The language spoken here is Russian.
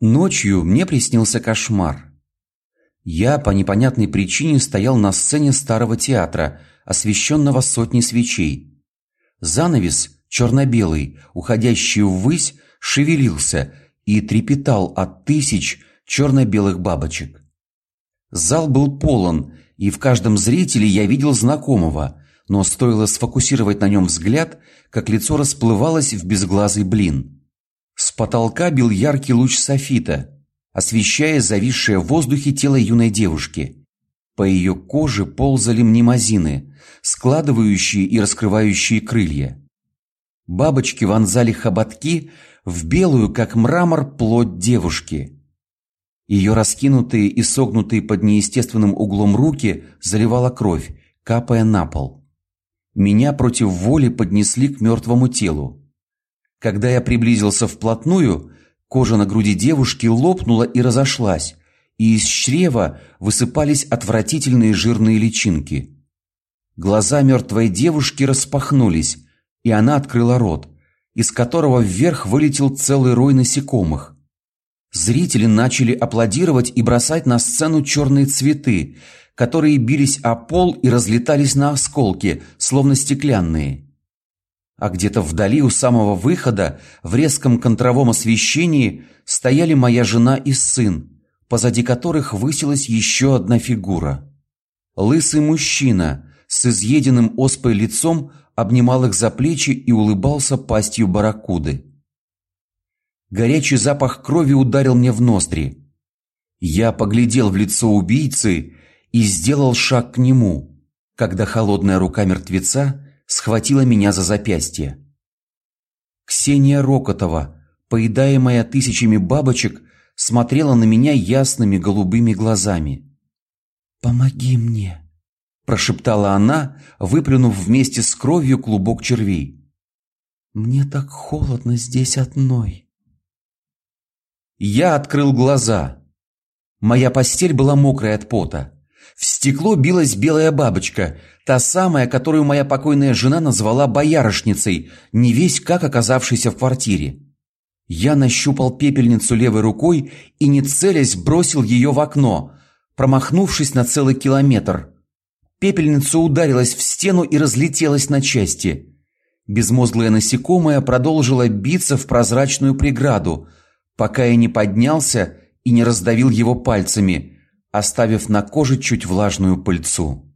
Ночью мне приснился кошмар. Я по непонятной причине стоял на сцене старого театра, освещенного сотней свечей. Занавес черно-белый, уходящий ввысь, шевелился и трепетал от тысяч черно-белых бабочек. Зал был полон, и в каждом зрителе я видел знакомого, но стоило сфокусировать на нем взгляд, как лицо расплывалось в безглазый блин. Потолка бил яркий луч софита, освещая зависшее в воздухе тело юной девушки. По ее коже ползали мнемозины, складывающие и раскрывающие крылья. Бабочки вонзали хоботки в белую, как мрамор, плоть девушки. Ее раскинутые и согнутые под неестественным углом руки заливала кровь, капая на пол. Меня против воли поднесли к мертвому телу. Когда я приблизился вплотную, кожа на груди девушки лопнула и разошлась, и из чрева высыпались отвратительные жирные личинки. Глаза мертвой девушки распахнулись, и она открыла рот, из которого вверх вылетел целый рой насекомых. Зрители начали аплодировать и бросать на сцену черные цветы, которые бились о пол и разлетались на осколки, словно стеклянные а где-то вдали у самого выхода в резком контровом освещении стояли моя жена и сын, позади которых высилась еще одна фигура. Лысый мужчина с изъеденным оспой лицом обнимал их за плечи и улыбался пастью барракуды. Горячий запах крови ударил мне в ноздри. Я поглядел в лицо убийцы и сделал шаг к нему, когда холодная рука мертвеца схватила меня за запястье. Ксения Рокотова, поедаемая тысячами бабочек, смотрела на меня ясными голубыми глазами. «Помоги мне!» – прошептала она, выплюнув вместе с кровью клубок червей. «Мне так холодно здесь одной!» Я открыл глаза. Моя постель была мокрая от пота. В стекло билась белая бабочка, та самая, которую моя покойная жена назвала боярышницей, не весь как оказавшейся в квартире. Я нащупал пепельницу левой рукой и, не целясь, бросил ее в окно, промахнувшись на целый километр. Пепельница ударилась в стену и разлетелась на части. Безмозглое насекомое продолжило биться в прозрачную преграду, пока я не поднялся и не раздавил его пальцами – оставив на коже чуть влажную пыльцу.